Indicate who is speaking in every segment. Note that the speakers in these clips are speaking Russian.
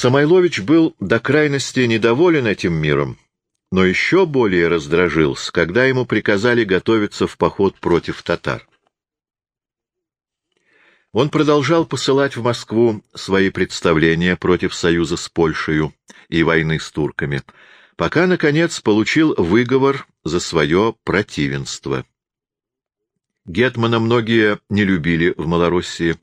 Speaker 1: Самойлович был до крайности недоволен этим миром, но еще более раздражился, когда ему приказали готовиться в поход против татар. Он продолжал посылать в Москву свои представления против союза с Польшей и войны с турками, пока, наконец, получил выговор за свое противенство. Гетмана многие не любили в Малороссии,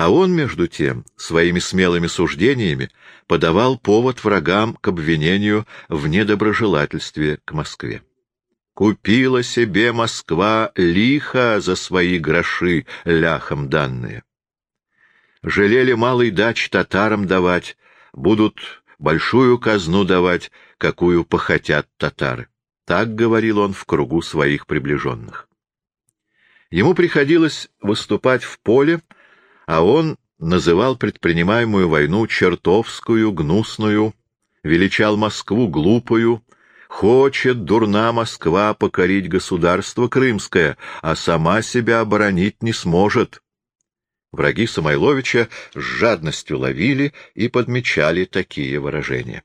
Speaker 1: а он, между тем, своими смелыми суждениями подавал повод врагам к обвинению в недоброжелательстве к Москве. Купила себе Москва лихо за свои гроши ляхом данные. Жалели малый дач татарам давать, будут большую казну давать, какую похотят татары. Так говорил он в кругу своих приближенных. Ему приходилось выступать в поле, а он называл предпринимаемую войну чертовскую, гнусную, величал Москву глупую, хочет дурна Москва покорить государство крымское, а сама себя оборонить не сможет. Враги Самойловича с жадностью ловили и подмечали такие выражения.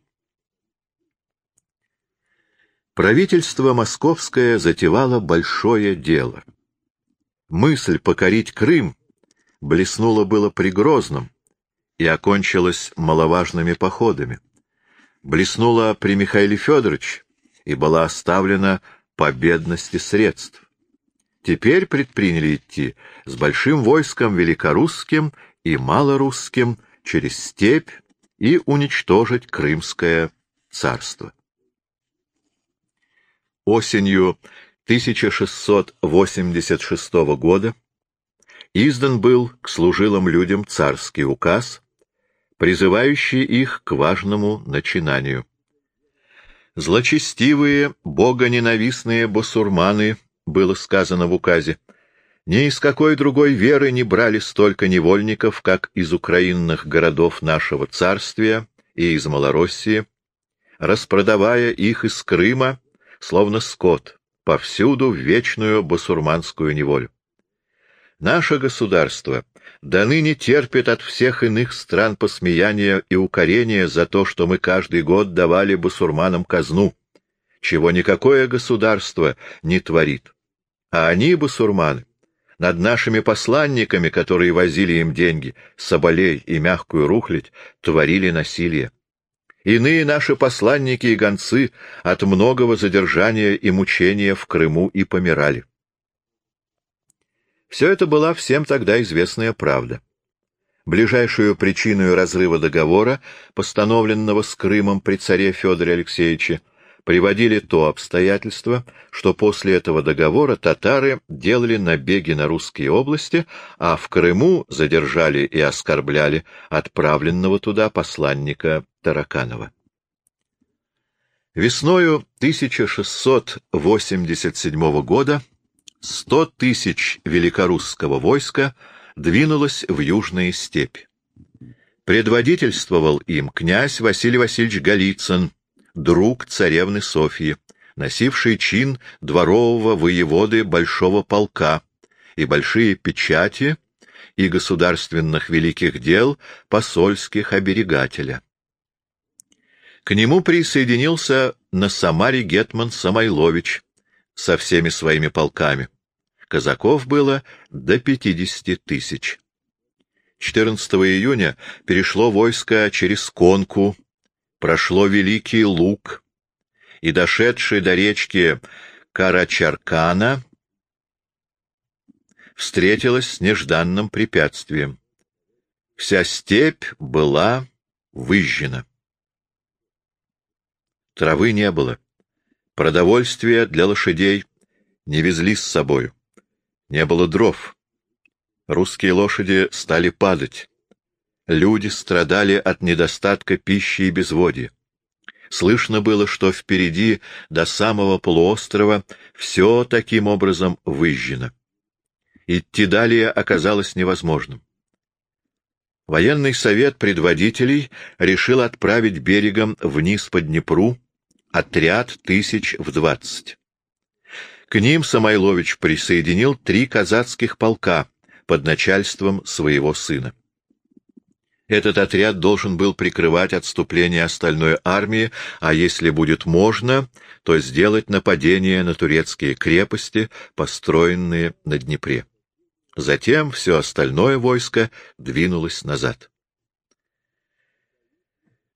Speaker 1: Правительство московское затевало большое дело. Мысль покорить Крым блеснула было при Грозном и окончилась маловажными походами. Блеснула при Михаиле Федоровиче и была оставлена по бедности средств. Теперь предприняли идти с большим войском великорусским и малорусским через степь и уничтожить Крымское царство. Осенью 1686 года издан был к служилым людям царский указ, призывающий их к важному начинанию. Злочестивые, богоненавистные басурманы, было сказано в указе, ни из какой другой веры не брали столько невольников, как из украинных городов нашего царствия и из Малороссии, распродавая их из Крыма, словно скот, повсюду в вечную басурманскую неволю. Наше государство до ныне терпит от всех иных стран посмеяния и укорения за то, что мы каждый год давали басурманам казну, чего никакое государство не творит. А они, басурманы, над нашими посланниками, которые возили им деньги, соболей и мягкую рухлядь, творили насилие. Иные наши посланники и гонцы от многого задержания и мучения в Крыму и помирали. Все это была всем тогда известная правда. Ближайшую причиной разрыва договора, постановленного с Крымом при царе Федоре Алексеевиче, приводили то обстоятельство, что после этого договора татары делали набеги на русские области, а в Крыму задержали и оскорбляли отправленного туда посланника Тараканова. Весною 1687 года 100 тысяч великорусского войска двинулось в южные степи. Предводительствовал им князь Василий Васильевич Голицын, друг царевны Софьи, носивший чин дворового воеводы большого полка и большие печати и государственных великих дел посольских оберегателя. К нему присоединился на Самаре гетман Самойлович со всеми своими полками. Казаков было до пятидесяти тысяч. 14 июня перешло войско через Конку, прошло Великий Луг, и, дошедший до речки Карачаркана, встретилась с нежданным препятствием. Вся степь была выжжена. Травы не было. Продовольствия для лошадей не везли с собою. Не было дров. Русские лошади стали падать. Люди страдали от недостатка пищи и безводья. Слышно было, что впереди до самого полуострова все таким образом выжжено. Идти далее оказалось невозможным. Военный совет предводителей решил отправить берегом вниз по Днепру отряд тысяч в двадцать. К ним Самойлович присоединил три казацких полка под начальством своего сына. Этот отряд должен был прикрывать отступление остальной армии, а если будет можно, то сделать нападение на турецкие крепости, построенные на Днепре. Затем все остальное войско двинулось назад.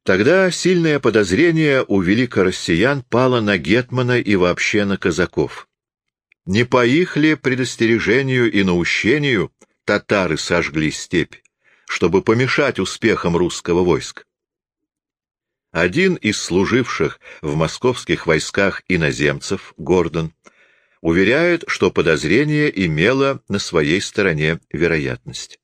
Speaker 1: Тогда сильное подозрение у великороссиян пало на Гетмана и вообще на казаков. Не по их ли предостережению и наущению татары сожгли степь, чтобы помешать успехам русского войска? Один из служивших в московских войсках иноземцев, Гордон, уверяет, что подозрение имело на своей стороне вероятность.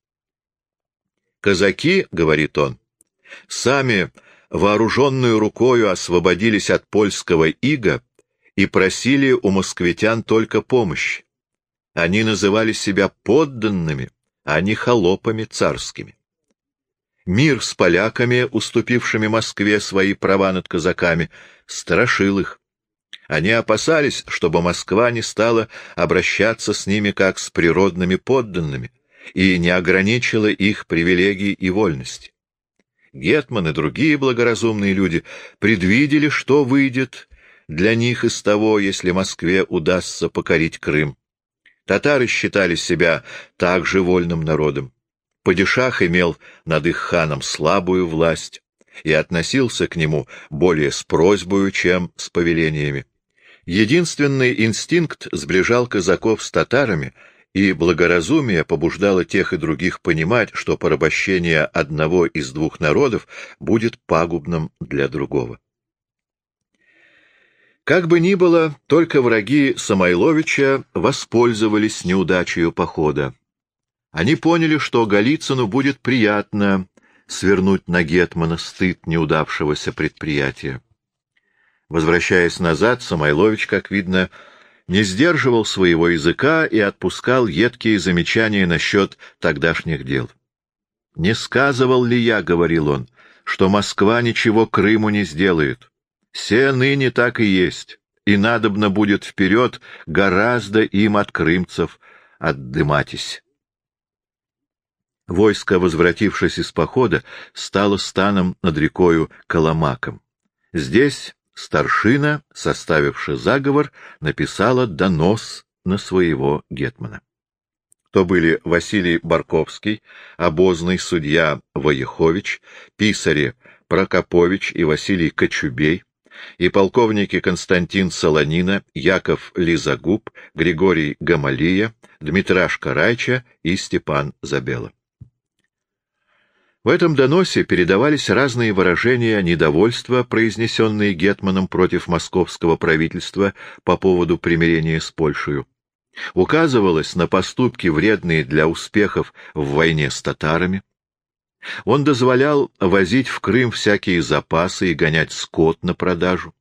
Speaker 1: «Казаки, — говорит он, — сами вооруженную рукою освободились от польского ига и просили у москвитян только помощи. Они называли себя подданными, а не холопами царскими. Мир с поляками, уступившими Москве свои права над казаками, страшил их. Они опасались, чтобы Москва не стала обращаться с ними как с природными подданными и не ограничила их привилегий и вольности. Гетман и другие благоразумные люди предвидели, что выйдет для них из того, если Москве удастся покорить Крым. Татары считали себя также вольным народом. Падишах имел над их ханом слабую власть и относился к нему более с просьбою, чем с повелениями. Единственный инстинкт сближал казаков с татарами, и благоразумие побуждало тех и других понимать, что порабощение одного из двух народов будет пагубным для другого. Как бы ни было, только враги Самойловича воспользовались неудачей похода. Они поняли, что Голицыну будет приятно свернуть на Гетмана стыд неудавшегося предприятия. Возвращаясь назад, Самойлович, как видно, не сдерживал своего языка и отпускал едкие замечания насчет тогдашних дел. «Не сказывал ли я, — говорил он, — что Москва ничего Крыму не сделает? Все ныне так и есть, и надобно будет вперед гораздо им от крымцев отдыматись». Войско, возвратившись из похода, стало станом над рекою Коломаком. Здесь старшина, составивший заговор, написала донос на своего гетмана. То были Василий Барковский, обозный судья Воехович, писари Прокопович и Василий Кочубей, и полковники Константин Солонина, Яков Лизагуб, Григорий Гамалия, Дмитрашка Райча и Степан Забела. В этом доносе передавались разные выражения недовольства, произнесенные Гетманом против московского правительства по поводу примирения с Польшей. Указывалось на поступки, вредные для успехов в войне с татарами. Он дозволял возить в Крым всякие запасы и гонять скот на продажу.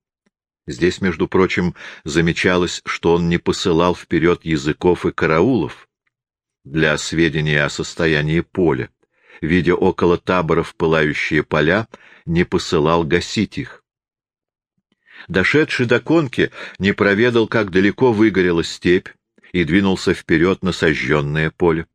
Speaker 1: Здесь, между прочим, замечалось, что он не посылал вперед языков и караулов для сведения о состоянии поля видя около таборов пылающие поля, не посылал гасить их. Дошедший до конки, не проведал, как далеко выгорела степь, и двинулся вперед на сожженное поле.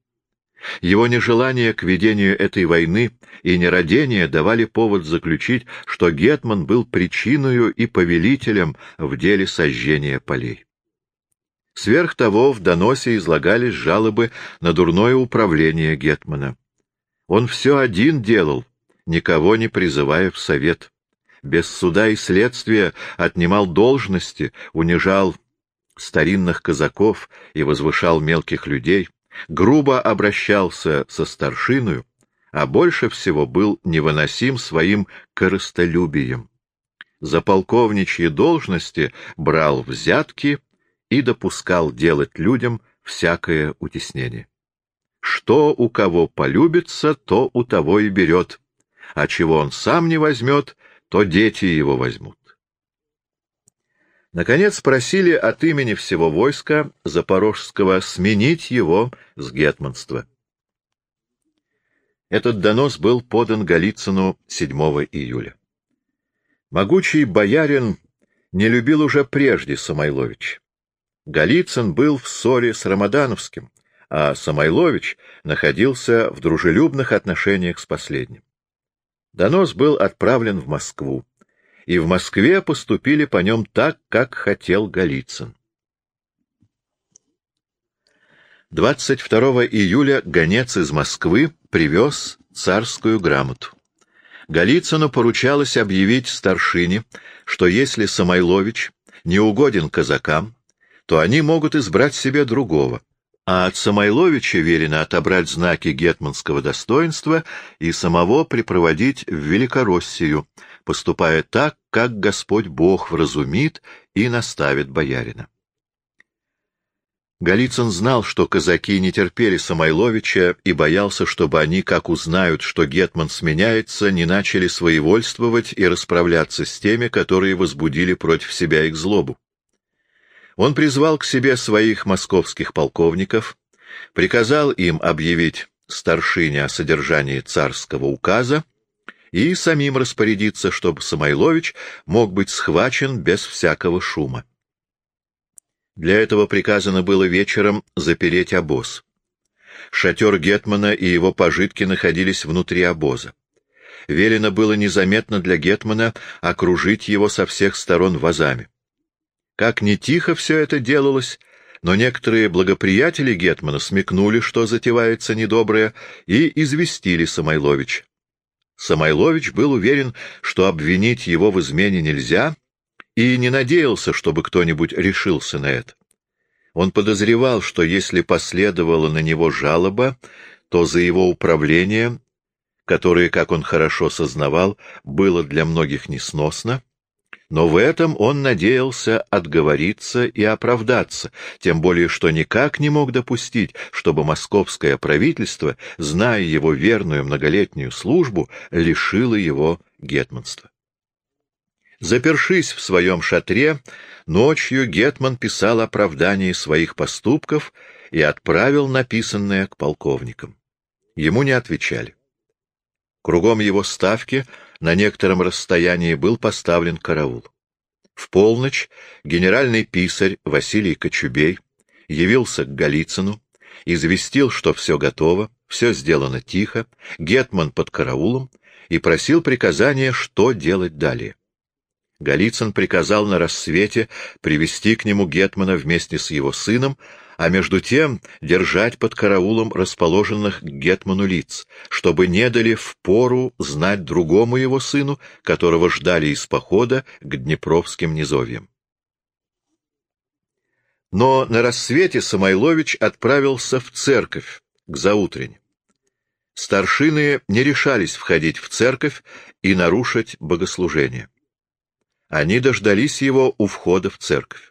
Speaker 1: Его нежелание к ведению этой войны и нерадение давали повод заключить, что Гетман был причиною и повелителем в деле сожжения полей. Сверх того в доносе излагались жалобы на дурное управление Гетмана. Он все один делал, никого не призывая в совет. Без суда и следствия отнимал должности, унижал старинных казаков и возвышал мелких людей, грубо обращался со старшиною, а больше всего был невыносим своим корыстолюбием. За полковничьи должности брал взятки и допускал делать людям всякое утеснение. Что у кого полюбится, то у того и берет, а чего он сам не возьмет, то дети его возьмут. Наконец просили от имени всего войска Запорожского сменить его с гетманства. Этот донос был подан Голицыну 7 июля. Могучий боярин не любил уже прежде Самойлович. Голицын был в ссоре с Рамадановским, а Самойлович находился в дружелюбных отношениях с последним. Донос был отправлен в Москву, и в Москве поступили по нем так, как хотел Голицын. 22 июля гонец из Москвы привез царскую грамоту. Голицыну поручалось объявить старшине, что если Самойлович не угоден казакам, то они могут избрать себе другого, а от Самойловича велено отобрать знаки гетманского достоинства и самого припроводить в Великороссию, поступая так, как Господь Бог вразумит и наставит боярина. Голицын знал, что казаки не терпели Самойловича и боялся, чтобы они, как узнают, что Гетман сменяется, не начали своевольствовать и расправляться с теми, которые возбудили против себя их злобу. Он призвал к себе своих московских полковников, приказал им объявить старшине о содержании царского указа и самим распорядиться, чтобы Самойлович мог быть схвачен без всякого шума. Для этого приказано было вечером запереть обоз. Шатер Гетмана и его пожитки находились внутри обоза. Велено было незаметно для Гетмана окружить его со всех сторон вазами. Как не тихо все это делалось, но некоторые благоприятели Гетмана смекнули, что затевается недоброе, и известили Самойлович. Самойлович был уверен, что обвинить его в измене нельзя, и не надеялся, чтобы кто-нибудь решился на это. Он подозревал, что если последовала на него жалоба, то за его управление, которое, как он хорошо сознавал, было для многих несносно, но в этом он надеялся отговориться и оправдаться, тем более что никак не мог допустить, чтобы московское правительство, зная его верную многолетнюю службу, лишило его гетманства. Запершись в своем шатре, ночью Гетман писал оправдание своих поступков и отправил написанное к полковникам. Ему не отвечали. Кругом его ставки на некотором расстоянии был поставлен караул. В полночь генеральный писарь Василий Кочубей явился к Голицыну, известил, что все готово, все сделано тихо, Гетман под караулом, и просил приказания, что делать далее. Голицын приказал на рассвете привести к нему Гетмана вместе с его сыном, а между тем держать под караулом расположенных к Гетману лиц, чтобы не дали впору знать другому его сыну, которого ждали из похода к Днепровским низовьям. Но на рассвете Самойлович отправился в церковь к заутрень. Старшины не решались входить в церковь и нарушить богослужение. Они дождались его у входа в церковь.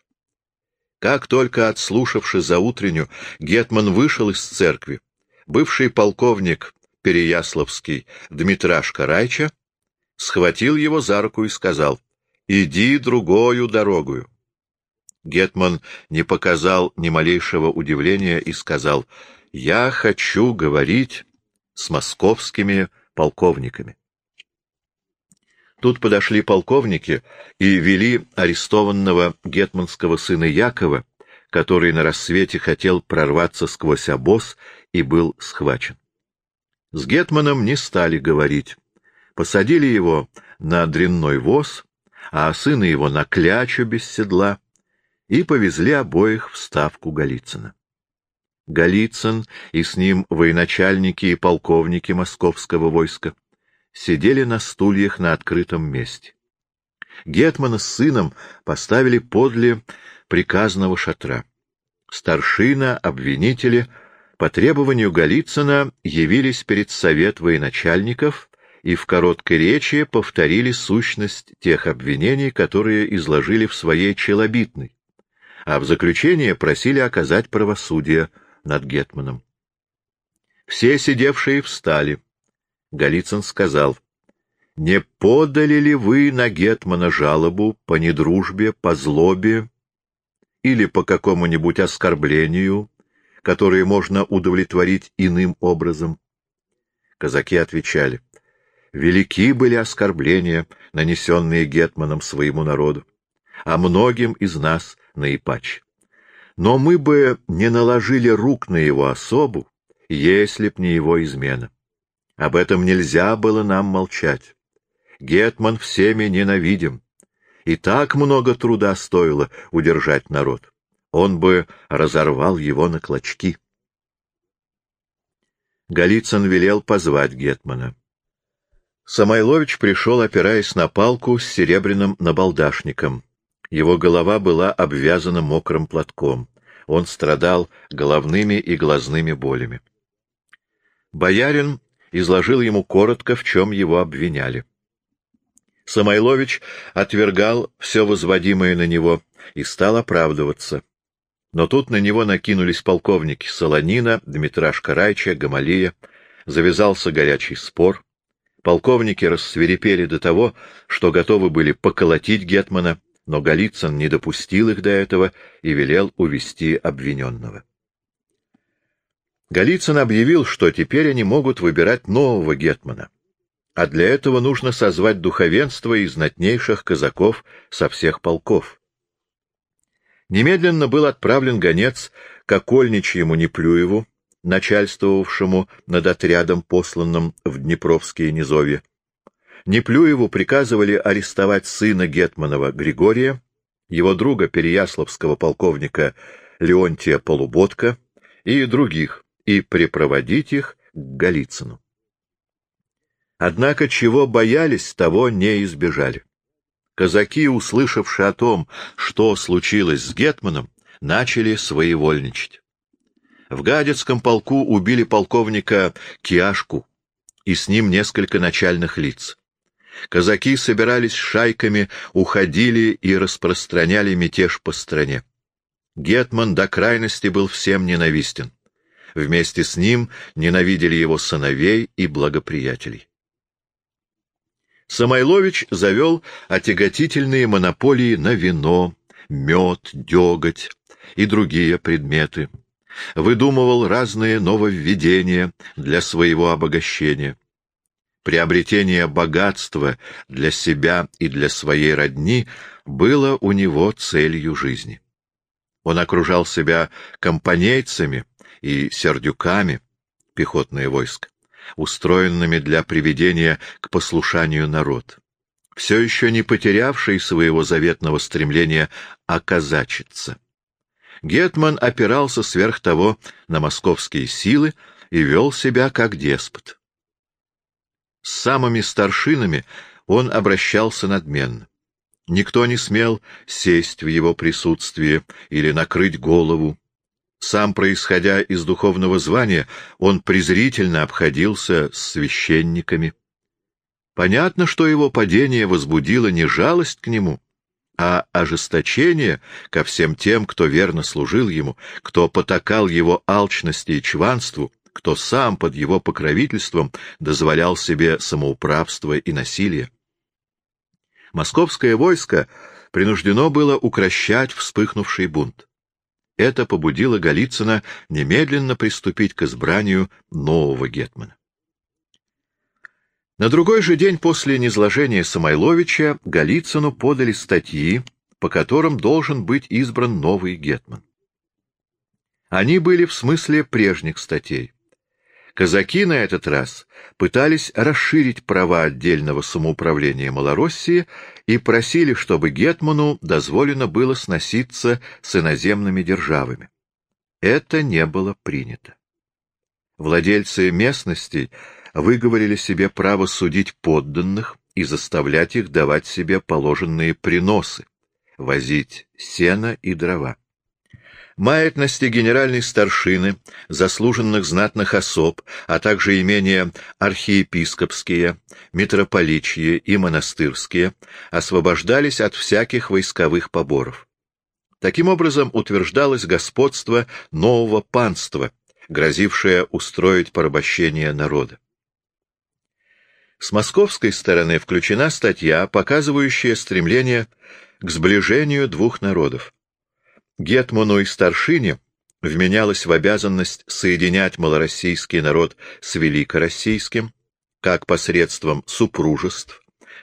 Speaker 1: Как только отслушавши за утренню, Гетман вышел из церкви, бывший полковник Переяславский Дмитрашка Райча схватил его за руку и сказал «Иди другою дорогою». Гетман не показал ни малейшего удивления и сказал «Я хочу говорить с московскими полковниками». Тут подошли полковники и вели арестованного гетманского сына Якова, который на рассвете хотел прорваться сквозь обоз и был схвачен. С гетманом не стали говорить. Посадили его на дрянной воз, а сына его на клячу без седла, и повезли обоих в ставку Голицына. Голицын и с ним военачальники и полковники московского войска сидели на стульях на открытом месте. Гетмана с сыном поставили подле приказного шатра. Старшина, обвинители, по требованию Голицына явились перед совет военачальников и в короткой речи повторили сущность тех обвинений, которые изложили в своей челобитной, а в заключение просили оказать правосудие над Гетманом. Все сидевшие встали — Голицын сказал, «Не подали ли вы на Гетмана жалобу по недружбе, по злобе или по какому-нибудь оскорблению, которое можно удовлетворить иным образом?» Казаки отвечали, «Велики были оскорбления, нанесенные Гетманом своему народу, а многим из нас наипаче. Но мы бы не наложили рук на его особу, если б не его измена. Об этом нельзя было нам молчать. Гетман всеми ненавидим. И так много труда стоило удержать народ. Он бы разорвал его на клочки. Голицын велел позвать Гетмана. Самойлович пришел, опираясь на палку с серебряным набалдашником. Его голова была обвязана мокрым платком. Он страдал головными и глазными болями. Боярин изложил ему коротко, в чем его обвиняли. Самойлович отвергал все возводимое на него и стал оправдываться. Но тут на него накинулись полковники Солонина, Дмитрашка Райча, Гамалия. Завязался горячий спор. Полковники рассверепели до того, что готовы были поколотить Гетмана, но Голицын не допустил их до этого и велел увести обвиненного. Голицын объявил, что теперь они могут выбирать нового Гетмана, а для этого нужно созвать духовенство из знатнейших казаков со всех полков. Немедленно был отправлен гонец к окольничьему Неплюеву, начальствовавшему над отрядом, посланным в Днепровские низовья. Неплюеву приказывали арестовать сына Гетманова Григория, его друга переяславского полковника Леонтия Полуботка и других, и припроводить их к Голицыну. Однако чего боялись, того не избежали. Казаки, услышавши о том, что случилось с Гетманом, начали своевольничать. В Гадецком полку убили полковника Киашку и с ним несколько начальных лиц. Казаки собирались шайками, уходили и распространяли мятеж по стране. Гетман до крайности был всем ненавистен. Вместе с ним ненавидели его сыновей и благоприятелей. Самойлович завел отяготительные монополии на вино, мед, деготь и другие предметы. Выдумывал разные нововведения для своего обогащения. Приобретение богатства для себя и для своей родни было у него целью жизни. Он окружал себя компанейцами и сердюками, пехотное войско устроенными для приведения к послушанию народ, все еще не потерявший своего заветного стремления оказачиться. Гетман опирался сверх того на московские силы и вел себя как деспот. С самыми старшинами он обращался надменно. Никто не смел сесть в его присутствии или накрыть голову, сам, происходя из духовного звания, он презрительно обходился с священниками. Понятно, что его падение возбудило не жалость к нему, а ожесточение ко всем тем, кто верно служил ему, кто потакал его алчности и чванству, кто сам под его покровительством дозволял себе самоуправство и насилие. Московское войско принуждено было укращать вспыхнувший бунт. Это побудило Голицына немедленно приступить к избранию нового гетмана. На другой же день после низложения Самойловича Голицыну подали статьи, по которым должен быть избран новый гетман. Они были в смысле прежних статей. Казаки на этот раз пытались расширить права отдельного самоуправления Малороссии и просили, чтобы Гетману дозволено было сноситься с иноземными державами. Это не было принято. Владельцы местностей выговорили себе право судить подданных и заставлять их давать себе положенные приносы, возить сено и дрова. Маятности генеральной старшины, заслуженных знатных особ, а также имения архиепископские, митрополичьи и монастырские освобождались от всяких войсковых поборов. Таким образом утверждалось господство нового панства, грозившее устроить порабощение народа. С московской стороны включена статья, показывающая стремление к сближению двух народов. Гетману и старшине вменялось в обязанность соединять малороссийский народ с великороссийским, как посредством супружеств,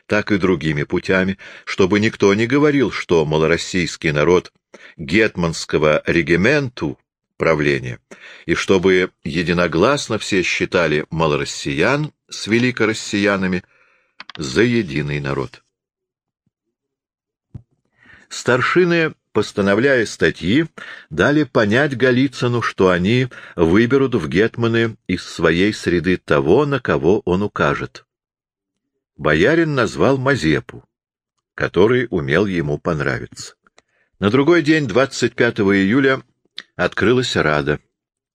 Speaker 1: так и другими путями, чтобы никто не говорил, что малороссийский народ гетманского регименту правления, и чтобы единогласно все считали малороссиян с великороссиянами за единый народ. Старшины, постановляя статьи, дали понять Голицыну, что они выберут в гетманы из своей среды того, на кого он укажет. Боярин назвал Мазепу, который умел ему понравиться. На другой день, 25 июля, открылась Рада.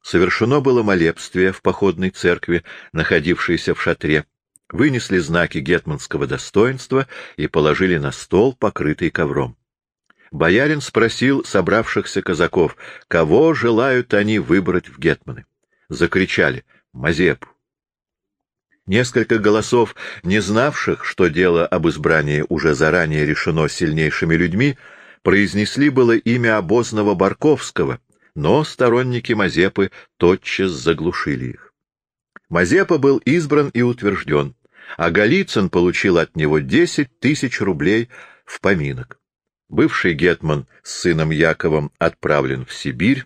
Speaker 1: Совершено было молебствие в походной церкви, находившейся в шатре. Вынесли знаки гетманского достоинства и положили на стол, покрытый ковром. Боярин спросил собравшихся казаков, кого желают они выбрать в гетманы. Закричали «Мазепу». Несколько голосов, не знавших, что дело об избрании уже заранее решено сильнейшими людьми, произнесли было имя обозного Барковского, но сторонники Мазепы тотчас заглушили их. Мазепа был избран и утвержден, а Голицын получил от него десять тысяч рублей в поминок. Бывший гетман с сыном Яковом отправлен в Сибирь,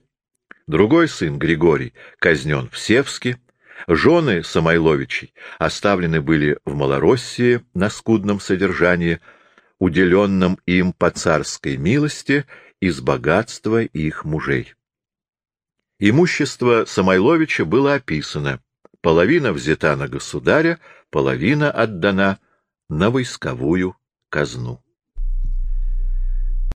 Speaker 1: другой сын, Григорий, казнен в Севске, жены Самойловичей оставлены были в Малороссии на скудном содержании, уделенном им по царской милости из богатства их мужей. Имущество Самойловича было описано. Половина взята на государя, половина отдана на войсковую казну.